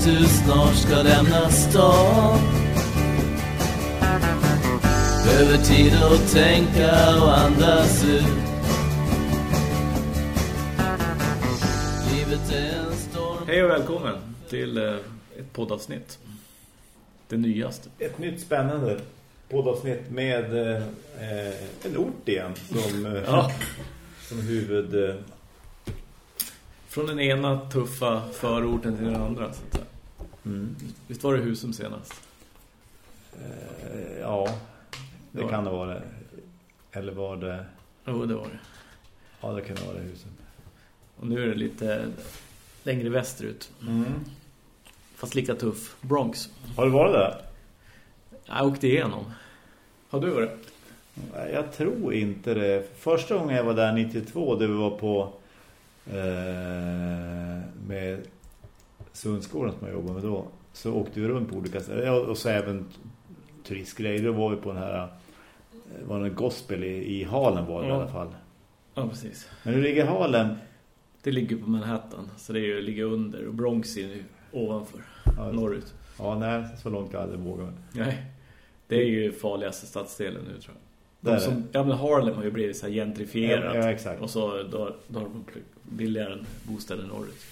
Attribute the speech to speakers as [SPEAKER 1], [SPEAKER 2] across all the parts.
[SPEAKER 1] att du snart ska lämna stan Behöver tid att tänka och andas ut Livet är en storm
[SPEAKER 2] Hej och välkommen till eh, ett poddavsnitt. Det nyaste.
[SPEAKER 3] Ett nytt spännande poddavsnitt med eh, en ort igen som, eh,
[SPEAKER 2] Ja.
[SPEAKER 3] som huvud... Eh,
[SPEAKER 2] Från den ena tuffa förorten till den andra. Så att säga.
[SPEAKER 3] Mm.
[SPEAKER 2] Visst var det Husum senast?
[SPEAKER 3] eh, ja, det
[SPEAKER 2] Ja.
[SPEAKER 3] kan det vara. Eller var det...
[SPEAKER 2] Jo, det var det.
[SPEAKER 3] Ja, det kan det vara det huset.
[SPEAKER 2] Och nu är det lite längre västerut. Fast lika tuff. Bronx.
[SPEAKER 3] Har du varit där?
[SPEAKER 2] Jag åkte igenom. Har du varit?
[SPEAKER 3] Jag tror inte det. Första gången jag var där 92, det vi var på eh, med Sundskolan som jag jobbade med då, så åkte vi runt på olika ställen. Ja, och så även turistgrejer. Då var vi på den här eh, var det gospel i, i Halen var det i
[SPEAKER 2] Ja.
[SPEAKER 3] alla fall.
[SPEAKER 2] Ja, precis.
[SPEAKER 3] Men hur ligger Halen?
[SPEAKER 2] Det ligger på Manhattan. Så det är ju ligger under. Och Bronx är ju ovanför.
[SPEAKER 3] Ja,
[SPEAKER 2] Norrut.
[SPEAKER 3] Ja, nej, så långt jag hade vågat.
[SPEAKER 2] Nej. Det är ju farligaste stadsdelen nu tror jag. De som, ja, men Harlem har ju blivit så här gentrifierat.
[SPEAKER 3] Ja, ja.
[SPEAKER 2] Och så då, då har de billigare bostäder norrut.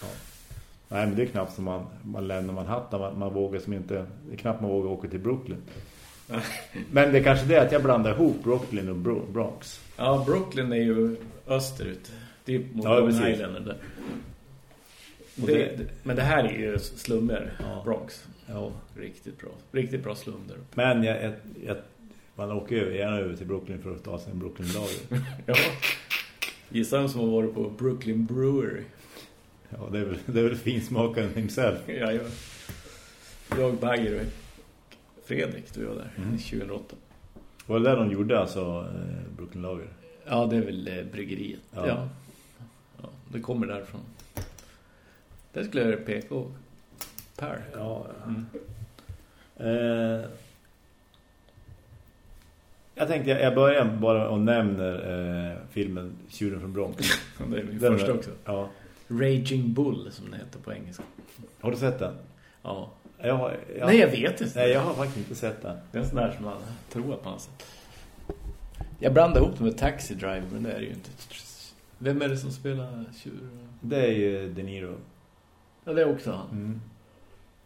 [SPEAKER 3] Nej, men det är knappt som man, man lämnar Manhattan. Man, man vågar som inte... Det är knappt man vågar åka till Brooklyn. Men det är kanske det att jag blandar ihop Brooklyn och Bro- Bronx.
[SPEAKER 2] Ja, Brooklyn är ju österut. Det är mot
[SPEAKER 3] Ja,
[SPEAKER 2] Long. Island där. Det,
[SPEAKER 3] det-
[SPEAKER 2] men det här är ju slummer,
[SPEAKER 3] Ja.
[SPEAKER 2] Bronx.
[SPEAKER 3] Ja.
[SPEAKER 2] Riktigt bra. Riktigt bra slum där uppe.
[SPEAKER 3] Men jag, jag, jag, man åker över, gärna över till Brooklyn för att ta sig en Brooklyn-lager.
[SPEAKER 2] Ja. Gissa vem som har varit på Brooklyn Brewery.
[SPEAKER 3] Ja, det är väl, det är väl finsmakaren himself.
[SPEAKER 2] Ja, jag, jag Bagger och Fredrik, du var där
[SPEAKER 3] Mm.
[SPEAKER 2] 2008.
[SPEAKER 3] Var det där de gjorde alltså eh, Brooklyn-lager?
[SPEAKER 2] Ja, det är väl eh, bryggeriet.
[SPEAKER 3] Ja.
[SPEAKER 2] Ja. ja. det kommer därifrån. Det skulle jag peka och Per.
[SPEAKER 3] Ja.
[SPEAKER 2] Mm.
[SPEAKER 3] Eh, jag tänkte, jag börjar bara och nämner eh, filmen Tjuren från Bronx.
[SPEAKER 2] Det är min
[SPEAKER 3] Den
[SPEAKER 2] första
[SPEAKER 3] är-
[SPEAKER 2] också.
[SPEAKER 3] Ja.
[SPEAKER 2] Raging Bull som det heter på engelska.
[SPEAKER 3] Har du sett den?
[SPEAKER 2] Ja.
[SPEAKER 3] Jag, har- jag,
[SPEAKER 2] Nej, jag vet inte.
[SPEAKER 3] Nej, jag har faktiskt inte sett den.
[SPEAKER 2] Det är en sån där som man tror att man har sett. Jag blandade ihop det med Taxi Driver, men det är det ju inte. Vem är det som spelar tjur?
[SPEAKER 3] Det är ju De Niro.
[SPEAKER 2] Ja, det är också han.
[SPEAKER 3] Mm.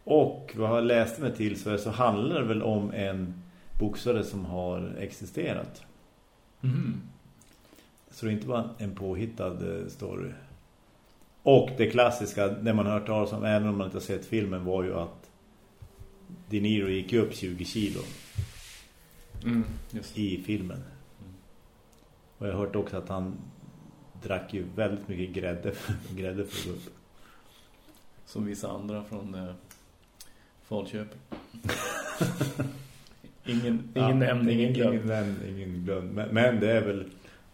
[SPEAKER 3] Och vad jag läste mig till så, så handlar det väl om en boxare som har existerat.
[SPEAKER 2] Mhm.
[SPEAKER 3] Så det är inte bara en påhittad eh, story. Och det klassiska, det man hört talas om, även om man inte har sett filmen, var ju att De Niro gick upp 20 kilo
[SPEAKER 2] Mm,
[SPEAKER 3] i filmen. Och jag har hört också att han drack ju väldigt mycket grädde, grädde för att gå upp.
[SPEAKER 2] Som vissa andra från eh, Falköping. ingen ingen
[SPEAKER 3] Ja,
[SPEAKER 2] nämnd, ingen glömd.
[SPEAKER 3] Ingen nämnd, ingen glömd. Men, men det är väl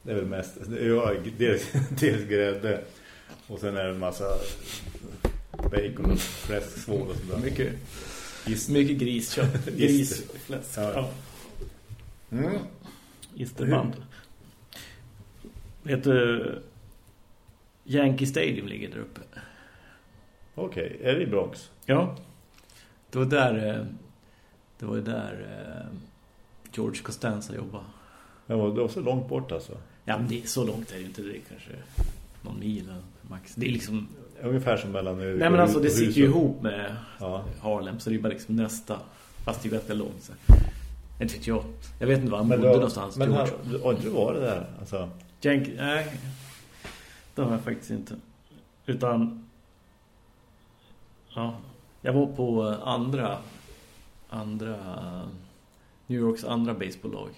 [SPEAKER 3] det är väl mest det är ju dels, dels grädde och sen är det en massa bacon och fläsksvål och sådär.
[SPEAKER 2] Mycket,
[SPEAKER 3] Is-
[SPEAKER 2] mycket griskött. Grisfläsk.
[SPEAKER 3] Ja.
[SPEAKER 2] Ja.
[SPEAKER 3] Mm.
[SPEAKER 2] Isterband. Vet du Yankee Stadium ligger där uppe.
[SPEAKER 3] Okej, är det i Bronx?
[SPEAKER 2] Ja. Det var där eh, det var där eh, George Costanza jobbade.
[SPEAKER 3] Var, det var så långt bort alltså.
[SPEAKER 2] Ja, men det är så långt är det inte. Det kanske någon mil max. Det är liksom...
[SPEAKER 3] Ungefär som mellan nu
[SPEAKER 2] Nej, men alltså det sitter ju ihop med
[SPEAKER 3] Ja.
[SPEAKER 2] Harlem. Så det är bara liksom nästa. Fast det är ganska långt. Så. Inte vet jag. Jag vet inte var han bodde någonstans.
[SPEAKER 3] men han, du- du varit där? Alltså,
[SPEAKER 2] Yankee, nej. Det har jag faktiskt inte. Utan... Ja. Jag var på andra... Andra... New Yorks andra baseballlag.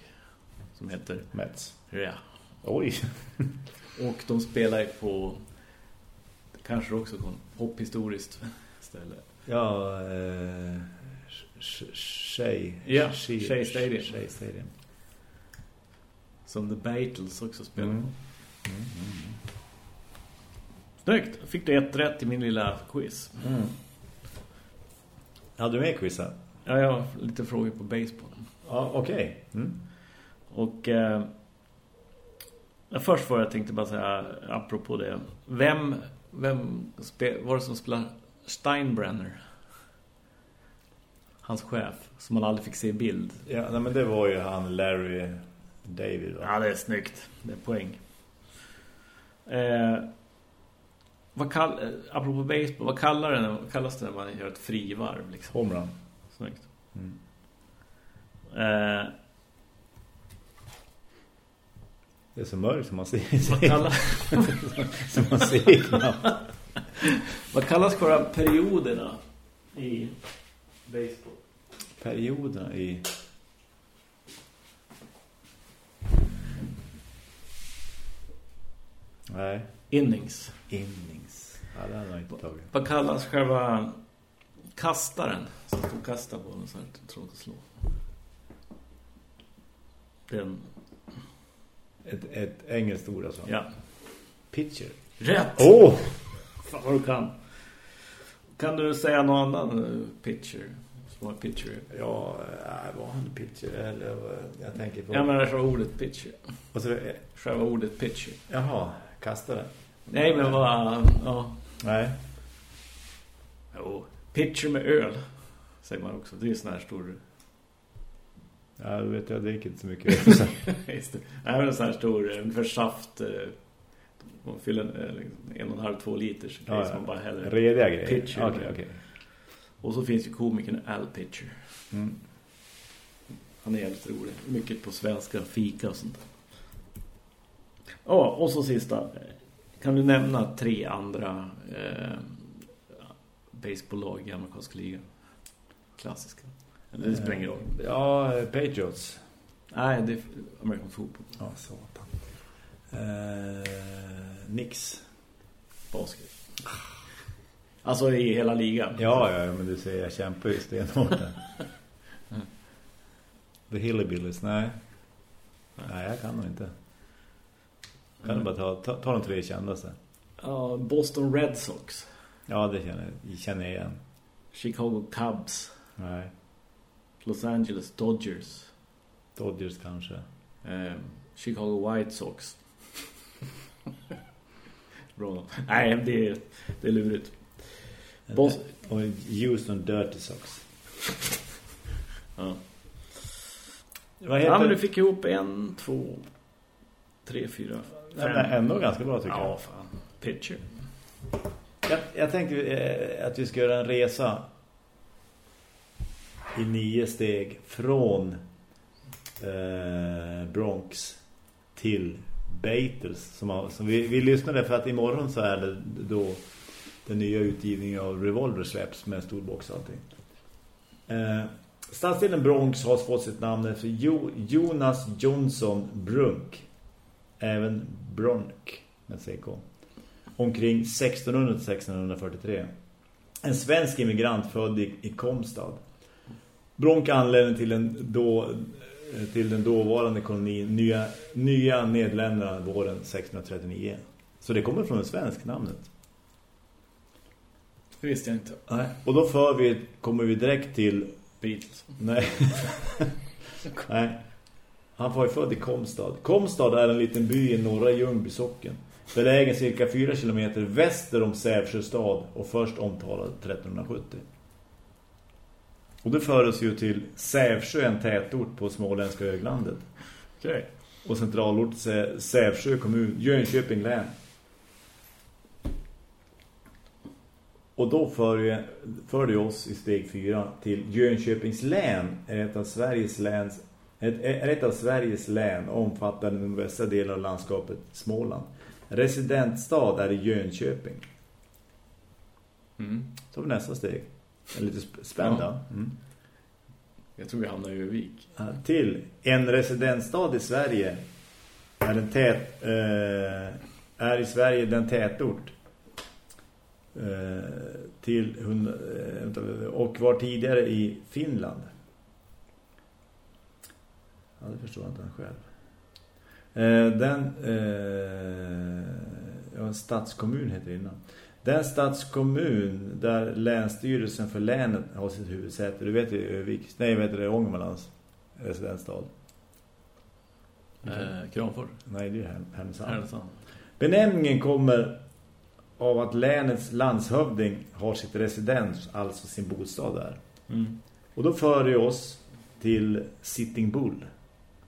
[SPEAKER 2] Som heter...
[SPEAKER 3] Mets.
[SPEAKER 2] Ja.
[SPEAKER 3] Oj.
[SPEAKER 2] Och de spelar ju på... Kanske också på en hopphistoriskt ställe.
[SPEAKER 3] Ja, eh, Sh- Shea.
[SPEAKER 2] Ja,
[SPEAKER 3] Shea-
[SPEAKER 2] Stadium.
[SPEAKER 3] Shea Stadium.
[SPEAKER 2] Som The Beatles också spelar
[SPEAKER 3] Mm.
[SPEAKER 2] på. Snyggt! Fick du ett rätt i min lilla quiz.
[SPEAKER 3] Mm. Hade du med quizzen?
[SPEAKER 2] Ja, jag har lite frågor på baseball.
[SPEAKER 3] Ja, okej. Mm.
[SPEAKER 2] Och eh, först var jag tänkte bara säga apropå det. Vem, vem var det som spelade Steinbrenner? Hans chef, som man aldrig fick se i bild.
[SPEAKER 3] Ja, nej, men det var ju han Larry David. Va?
[SPEAKER 2] Ja, det är snyggt. Det är poäng. Eh, vad kall, eh, apropå baseball, vad, kallar det, vad kallas det när man gör ett frivarv? Liksom?
[SPEAKER 3] Homerun.
[SPEAKER 2] Snyggt.
[SPEAKER 3] Mm.
[SPEAKER 2] Eh,
[SPEAKER 3] Det är så mörkt som man ser.
[SPEAKER 2] vad, kallar,
[SPEAKER 3] som man ser knappt.
[SPEAKER 2] vad kallas själva perioderna i baseball?
[SPEAKER 3] Perioderna i... Nej.
[SPEAKER 2] Innings.
[SPEAKER 3] Innings. Ja, det hade jag inte tagit.
[SPEAKER 2] Vad kallas själva kastaren som kastar den så här tråd att slå? Den,
[SPEAKER 3] Ett, ett engelskt ord alltså.
[SPEAKER 2] ja.
[SPEAKER 3] Pitcher.
[SPEAKER 2] Rätt!
[SPEAKER 3] Åh! Oh!
[SPEAKER 2] Fan vad du kan. Kan du säga någon annan eh, pitcher? Som var pitcher?
[SPEAKER 3] Ja, äh, vad han pitcher? Eller, vad- jag tänker på...
[SPEAKER 2] Ja, men själva ordet pitcher.
[SPEAKER 3] Och så,
[SPEAKER 2] Själva ordet pitcher.
[SPEAKER 3] jaha, kastare.
[SPEAKER 2] Nej, men vad... Ja.
[SPEAKER 3] Nej.
[SPEAKER 2] Jo. Pitcher med öl. Säger man också. Det är ju sån här stor...
[SPEAKER 3] Ja, du vet, jag dricker inte så mycket.
[SPEAKER 2] Just det. Nej, men en sån här stor... Ungefär saft... eh, Man fyller en, eh, liksom en och en halv, två liter. Så
[SPEAKER 3] Ja,
[SPEAKER 2] man bara häller.
[SPEAKER 3] Rediga grejer.
[SPEAKER 2] Pitcher.
[SPEAKER 3] Okej, okej.
[SPEAKER 2] Och så finns ju komikern Al Pitcher.
[SPEAKER 3] Mm.
[SPEAKER 2] Han är jävligt rolig. Mycket på svenska, fika och sånt. Ja, och så sista. Kan du nämna tre andra eh, baseballlag i amerikanska ligan? Klassiska. Det spelar ingen roll.
[SPEAKER 3] Ja, eh, Patriots.
[SPEAKER 2] Nej, det är American fotboll.
[SPEAKER 3] Ja, satan. Eh, Nix.
[SPEAKER 2] Basket. Alltså i hela ligan.
[SPEAKER 3] Ja, ja, men du säger jag kämpar ju stenhårt där. The Hillbillies, nej. Nej, jag kan nog inte. Kan du bara ta, ta, ta de tre kändaste?
[SPEAKER 2] Ja, Boston Red Sox.
[SPEAKER 3] Ja, det känner jag, känner jag igen.
[SPEAKER 2] Chicago Cubs.
[SPEAKER 3] Nej,
[SPEAKER 2] Los Angeles Dodgers.
[SPEAKER 3] Dodgers kanske.
[SPEAKER 2] Eh, Chicago White Sox. Bra. Nej, det är, det är lurigt. Bos-
[SPEAKER 3] Och Houston Dirty Sox.
[SPEAKER 2] Ja.
[SPEAKER 3] Vad heter
[SPEAKER 2] ja, men du fick ihop en, två, tre, fyra,
[SPEAKER 3] Ja,
[SPEAKER 2] fem.
[SPEAKER 3] men ändå ganska bra tycker
[SPEAKER 2] Ja, fan. Pitcher.
[SPEAKER 3] jag. jag. Jag tänkte eh, att vi ska göra en resa i nio steg från eh, Bronx till Beatles. Som, som vi, vi lyssnade för att imorgon så är det då den nya utgivningen av Revolver släpps med en stor box och allting. Eh, stadsdelen Bronx har fått sitt namn efter jo, Jonas Johnson Brunk. Även Bronk med CK omkring 1600-1643 en svensk immigrant född i, i Komstad. Bronk anlände till, en då, till den dåvarande kolonin Nya, nya Nederländerna våren 1639 så det kommer från en svensk namnet
[SPEAKER 2] Det visste jag inte.
[SPEAKER 3] Nej. Och då för vi, kommer vi direkt till
[SPEAKER 2] Beatles.
[SPEAKER 3] Nej. Nej. Han var ju född i Komstad. Komstad är en liten by i norra Ljungby socken. Belägen cirka 4 kilometer väster om Sävsjö stad och först omtalad 1370. Och det för oss ju till Sävsjö, en tätort på småländska höglandet.
[SPEAKER 2] Okej.
[SPEAKER 3] Och centralort Sä- Sävsjö kommun, Jönköping län. Och då för, ju- för det oss i steg fyra till Jönköpings län är ett av Sveriges läns ett, är ett av Sveriges län omfattande den västra delen av landskapet Småland. Residentstad är i Jönköping.
[SPEAKER 2] Mm.
[SPEAKER 3] Så nästa steg. Är lite sp- spännande.
[SPEAKER 2] Ja.
[SPEAKER 3] Mm.
[SPEAKER 2] Jag tror vi hamnar i Övik.
[SPEAKER 3] Till en residensstad i Sverige är en tät eh, är i Sverige den tätort eh, till eh, och var tidigare i Finland. Ja, det förstår inte han själv. Eh, den eh, ja, stadskommun heter det innan. Den stadskommun där länsstyrelsen för länet har sitt huvudsäte. Du vet ju Övik, nej vet det Ångermanlands residensstad.
[SPEAKER 2] Eh, Kramfors.
[SPEAKER 3] Nej, det är Härn- Härnösand.
[SPEAKER 2] Härnösand.
[SPEAKER 3] Benämningen kommer av att länets landshövding har sitt residens, alltså sin bostad där.
[SPEAKER 2] Mm.
[SPEAKER 3] Och då för vi oss till Sitting Bull.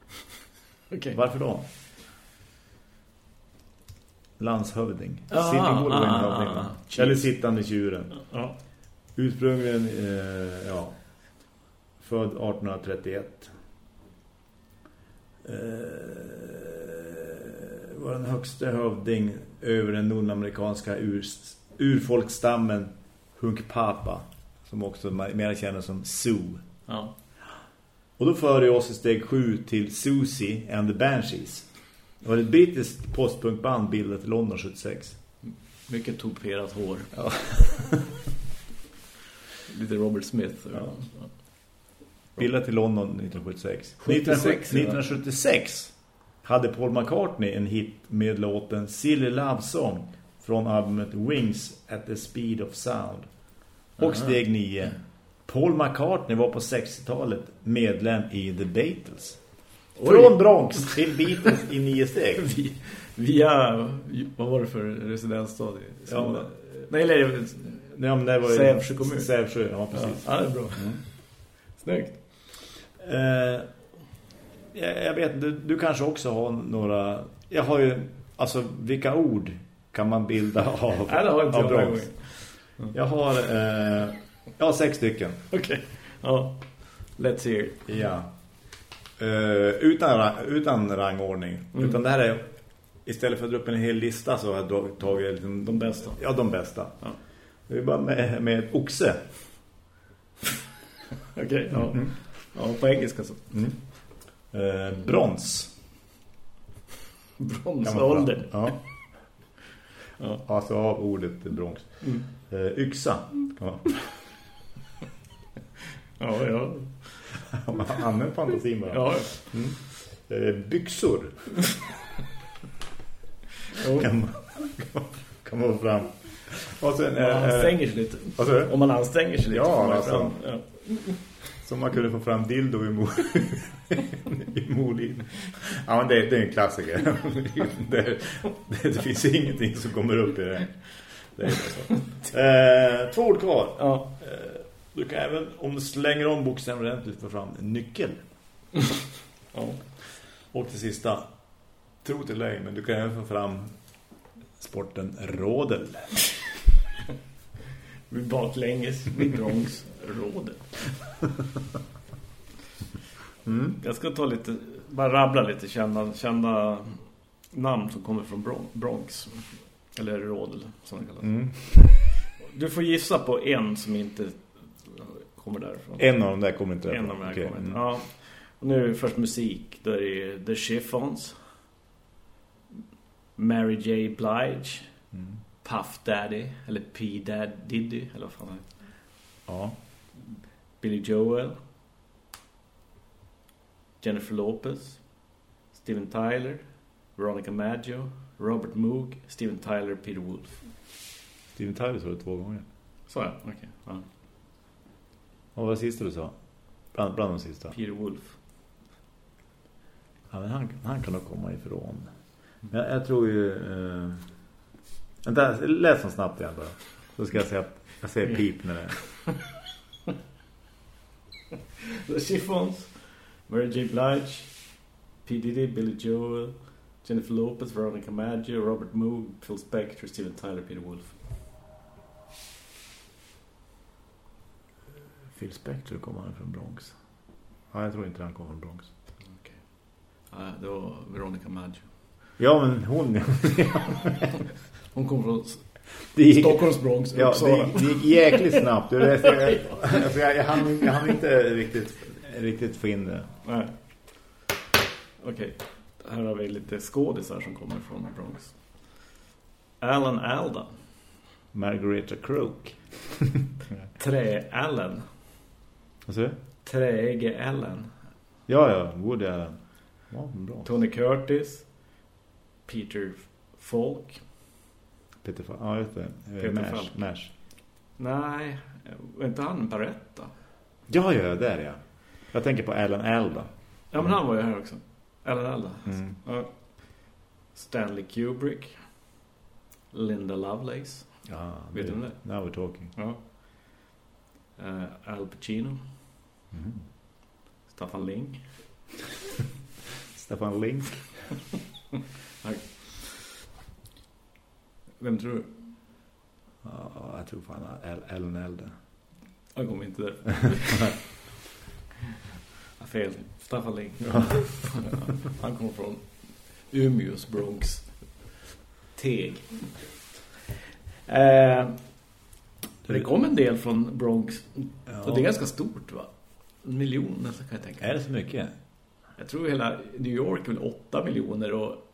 [SPEAKER 2] Okej.
[SPEAKER 3] Varför då? Landshövding.
[SPEAKER 2] Ah,
[SPEAKER 3] en
[SPEAKER 2] ah, ah,
[SPEAKER 3] va?
[SPEAKER 2] ah.
[SPEAKER 3] Eller sittande tjuren.
[SPEAKER 2] Ja.
[SPEAKER 3] Ursprungligen, eh, ja, född 1831. Eh, var den högsta hövding över den nordamerikanska ur, urfolkstammen Hunkpapa, som också mer känner som Sioux.
[SPEAKER 2] ja.
[SPEAKER 3] Och då för vi oss i steg 7 till Susie and the Banshees. Det var ett brittiskt postpunkband bildat i London 76.
[SPEAKER 2] Mycket toperat hår.
[SPEAKER 3] Ja.
[SPEAKER 2] Lite Robert Smith.
[SPEAKER 3] Ja. Bildat i London 1976.
[SPEAKER 2] 76,
[SPEAKER 3] 1976 hade Paul McCartney en hit med låten Silly Love Song från albumet Wings at the Speed of Sound. Och
[SPEAKER 2] Aha.
[SPEAKER 3] steg 9. Paul McCartney var på 60-talet medlem i The Beatles. Från Bronx till Beatles i nio steg.
[SPEAKER 2] Vi- Via, vad var det för residensstad? i
[SPEAKER 3] Ja.
[SPEAKER 2] Skåne? Nej, eller
[SPEAKER 3] Nej, men det var ju
[SPEAKER 2] Sävsjö kommun.
[SPEAKER 3] Sävsjö, ja
[SPEAKER 2] ja,
[SPEAKER 3] precis.
[SPEAKER 2] ja, det är bra. Snyggt.
[SPEAKER 3] Eh, jag, vet, du, du kanske också har några... Jag har ju... Alltså, vilka ord kan man bilda av,
[SPEAKER 2] Nej, det har inte
[SPEAKER 3] av
[SPEAKER 2] jag
[SPEAKER 3] Bronx? Jag har... Eh, jag har sex stycken.
[SPEAKER 2] Okej. Ja. Let's hear.
[SPEAKER 3] Ja. Eh, utan, utan rangordning.
[SPEAKER 2] Mm.
[SPEAKER 3] Utan det här är... Istället för att dra upp en hel lista så har jag tagit liksom,
[SPEAKER 2] De bästa.
[SPEAKER 3] Ja, de bästa.
[SPEAKER 2] Ja.
[SPEAKER 3] Det är bara med, med oxe.
[SPEAKER 2] Okej, ja.
[SPEAKER 3] Mm.
[SPEAKER 2] Ja, på engelska så.
[SPEAKER 3] Eh, brons.
[SPEAKER 2] Bronsåldern.
[SPEAKER 3] Ja.
[SPEAKER 2] Ja.
[SPEAKER 3] Alltså av ordet Bronx.
[SPEAKER 2] Mm.
[SPEAKER 3] Eh, yxa. Ja.
[SPEAKER 2] Ja, ja.
[SPEAKER 3] Använd fantasin bara.
[SPEAKER 2] Ja,
[SPEAKER 3] Eh, byxor. Kan man, kan man få fram. Och sen,
[SPEAKER 2] Man
[SPEAKER 3] eh, eh,
[SPEAKER 2] anstränger sig lite.
[SPEAKER 3] du?
[SPEAKER 2] Om man anstränger sig lite.
[SPEAKER 3] Ja, alltså.
[SPEAKER 2] fram. Ja.
[SPEAKER 3] Så man kunde få fram dildo i, mo i molin. Ja, men det, det är en klassiker. det, det, det finns ingenting som kommer upp i det. det är så. Eh, två ord kvar.
[SPEAKER 2] Ja.
[SPEAKER 3] Du kan även, om du slänger om bokstäver ordentligt, få fram en nyckel.
[SPEAKER 2] ja.
[SPEAKER 3] Och till sista, tro till dig, men du kan även få fram sporten rådel.
[SPEAKER 2] Vid baklänges, vid Bronx, rådet.
[SPEAKER 3] Mm.
[SPEAKER 2] Jag ska ta lite, bara rabbla lite kända, kända namn som kommer från Bron- Bronx. Eller rådel, som det kallas.
[SPEAKER 3] Mm.
[SPEAKER 2] Du får gissa på en som inte kommer därifrån.
[SPEAKER 3] En av dem där kommer inte
[SPEAKER 2] En av de här
[SPEAKER 3] Okej,
[SPEAKER 2] kommer.
[SPEAKER 3] mm.
[SPEAKER 2] Ja. Och nu det först musik. Där är The Chiffons. Mary J. Blige.
[SPEAKER 3] Mm.
[SPEAKER 2] Puff Daddy. Eller P. Dad Diddy. Eller vad fan det är.
[SPEAKER 3] Ja.
[SPEAKER 2] Billy Joel. Jennifer Lopez. Steven Tyler. Veronica Maggio. Robert Moog. Steven Tyler. Peter Wolf.
[SPEAKER 3] Steven Tyler sa det två gånger.
[SPEAKER 2] Så ja, okej. Ja.
[SPEAKER 3] Vad var det sista du sa? Bland, bland de sista.
[SPEAKER 2] Peter Wolf.
[SPEAKER 3] Ja, men han, han kan nog komma ifrån. Men jag, jag tror ju... Eh... Vänta, läs så snabbt igen bara. Så ska jag säga, jag säger pip när det.
[SPEAKER 2] The Chiffons. Mary J. Blige. P. Diddy. Billy Joel. Jennifer Lopez. Veronica Maggio. Robert Moog. Phil Spector. Steven Tyler. Peter Wolf.
[SPEAKER 3] Phil Spector kommer han från Bronx. Ja, jag tror inte han kommer från Bronx.
[SPEAKER 2] Ja, det var Veronica Maggio.
[SPEAKER 3] Ja, men hon...
[SPEAKER 2] Hon kom från
[SPEAKER 3] det gick,
[SPEAKER 2] Stockholms Bronx.
[SPEAKER 3] ja,
[SPEAKER 2] Uppsala.
[SPEAKER 3] det, det gick jäkligt snabbt. Du vet, jag, alltså, jag, jag, hann, jag hann inte riktigt, riktigt få in det.
[SPEAKER 2] Nej. Okej. Här har vi lite skådisar som kommer från Bronx. Alan Alda.
[SPEAKER 3] Margareta Crook.
[SPEAKER 2] Trä-Allen.
[SPEAKER 3] Vad säger du?
[SPEAKER 2] Träge-Allen.
[SPEAKER 3] Ja, ja. Woody Allen. Ja, bra.
[SPEAKER 2] Tony Curtis. Peter Falk.
[SPEAKER 3] Peter Fa- Ja, just det. Eh,
[SPEAKER 2] Peter
[SPEAKER 3] Mash.
[SPEAKER 2] Falk. Nej, var inte han Barretta?
[SPEAKER 3] Ja, ja, där ja. Jag tänker på Alan Alda.
[SPEAKER 2] Ja, men han var ju här också. Alan Alda.
[SPEAKER 3] Mm.
[SPEAKER 2] Stanley Kubrick. Linda Lovelace.
[SPEAKER 3] Ja,
[SPEAKER 2] Vet du om det?
[SPEAKER 3] Now we're talking.
[SPEAKER 2] Ja. Eh, Al Pacino. Staffan Link.
[SPEAKER 3] Stefan Link.
[SPEAKER 2] Vem tror du?
[SPEAKER 3] Ja, jag tror fan El- Ellen Elde.
[SPEAKER 2] Han kommer inte där. Ja, Fel. Staffan Link. Han kommer från Umeås Bronx. Teg. Eh, det kom en del från Bronx. Och det är ganska stort va? En miljon nästan kan jag tänka.
[SPEAKER 3] Är det så mycket?
[SPEAKER 2] Jag tror hela New York är väl 8 miljoner och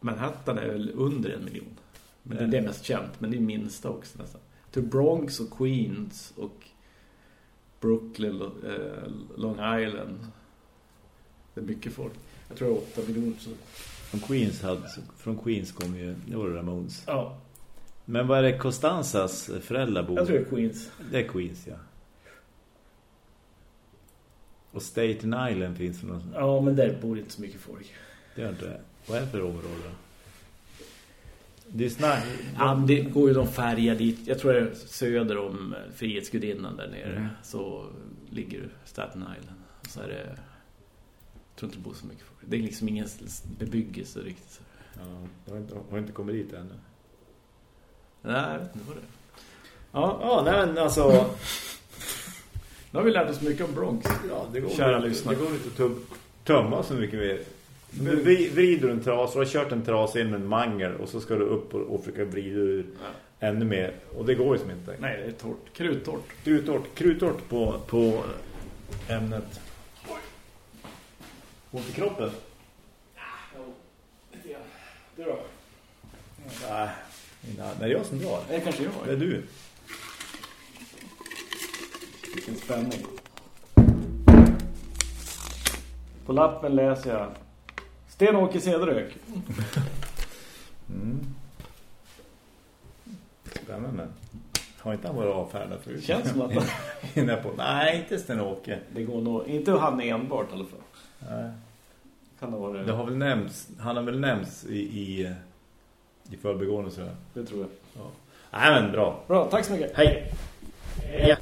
[SPEAKER 2] Manhattan är väl under en miljon. Men det är det mest känt, men det är minsta också nästan. Tror Bronx och Queens och Brooklyn, eh, Long Island. Det är mycket folk. Jag tror det är 8 miljoner. Så.
[SPEAKER 3] Från Queens, hade, från Queens kom ju det var Ramones.
[SPEAKER 2] Ja,
[SPEAKER 3] Men vad är det Costanzas föräldrar bor?
[SPEAKER 2] jag tror det är Queens.
[SPEAKER 3] Det är Queens, ja. Och Staten Island finns det någon...
[SPEAKER 2] Ja, men där bor inte så mycket folk.
[SPEAKER 3] Det gör inte. Vad är det för område då? Det är snack...
[SPEAKER 2] Ja, det går ju de färger dit. Jag tror det är söder om eh, Frihetsgudinnan där nere.
[SPEAKER 3] Mm.
[SPEAKER 2] Så ligger Staten Island. Så är det... Jag tror inte det bor så mycket folk. Det är liksom ingen bebyggelse riktigt.
[SPEAKER 3] Ja, jag har inte, har inte kommit dit ännu.
[SPEAKER 2] Nej, jag vet inte vad det är.
[SPEAKER 3] Ja, ja nej men alltså...
[SPEAKER 2] Nu har vi lärt oss mycket om Bronx.
[SPEAKER 3] Ja, det går
[SPEAKER 2] Kära
[SPEAKER 3] inte,
[SPEAKER 2] lyssnare.
[SPEAKER 3] Det går inte att tömma så mycket mer. Du vri- vrider en tras, du har kört en tras in med en mangel och så ska du upp och, och försöka vrida ur ännu mer. Och det går ju som inte.
[SPEAKER 2] Nej, det är torrt. Kruttort.
[SPEAKER 3] Krutort, krutort på, på ämnet. Ont i kroppen?
[SPEAKER 2] Du då?
[SPEAKER 3] Nej, nej, det är jag som drar.
[SPEAKER 2] Det kanske jag
[SPEAKER 3] Det är du.
[SPEAKER 2] Vilken spänning. På lappen läser jag Sten-Åke Cederök.
[SPEAKER 3] Spännande. Har inte han varit avfärdad förut?
[SPEAKER 2] Känns som att han-
[SPEAKER 3] Inne på. Nej, inte Sten-Åke.
[SPEAKER 2] Det går nog... Inte han enbart i alla fall.
[SPEAKER 3] Nej.
[SPEAKER 2] Kan det vara Det
[SPEAKER 3] har väl nämnts, han har väl nämnts i, i, i förbigående sådär.
[SPEAKER 2] Det tror jag.
[SPEAKER 3] Ja. Nej men bra.
[SPEAKER 2] Bra, tack så mycket.
[SPEAKER 3] Hej! Ja.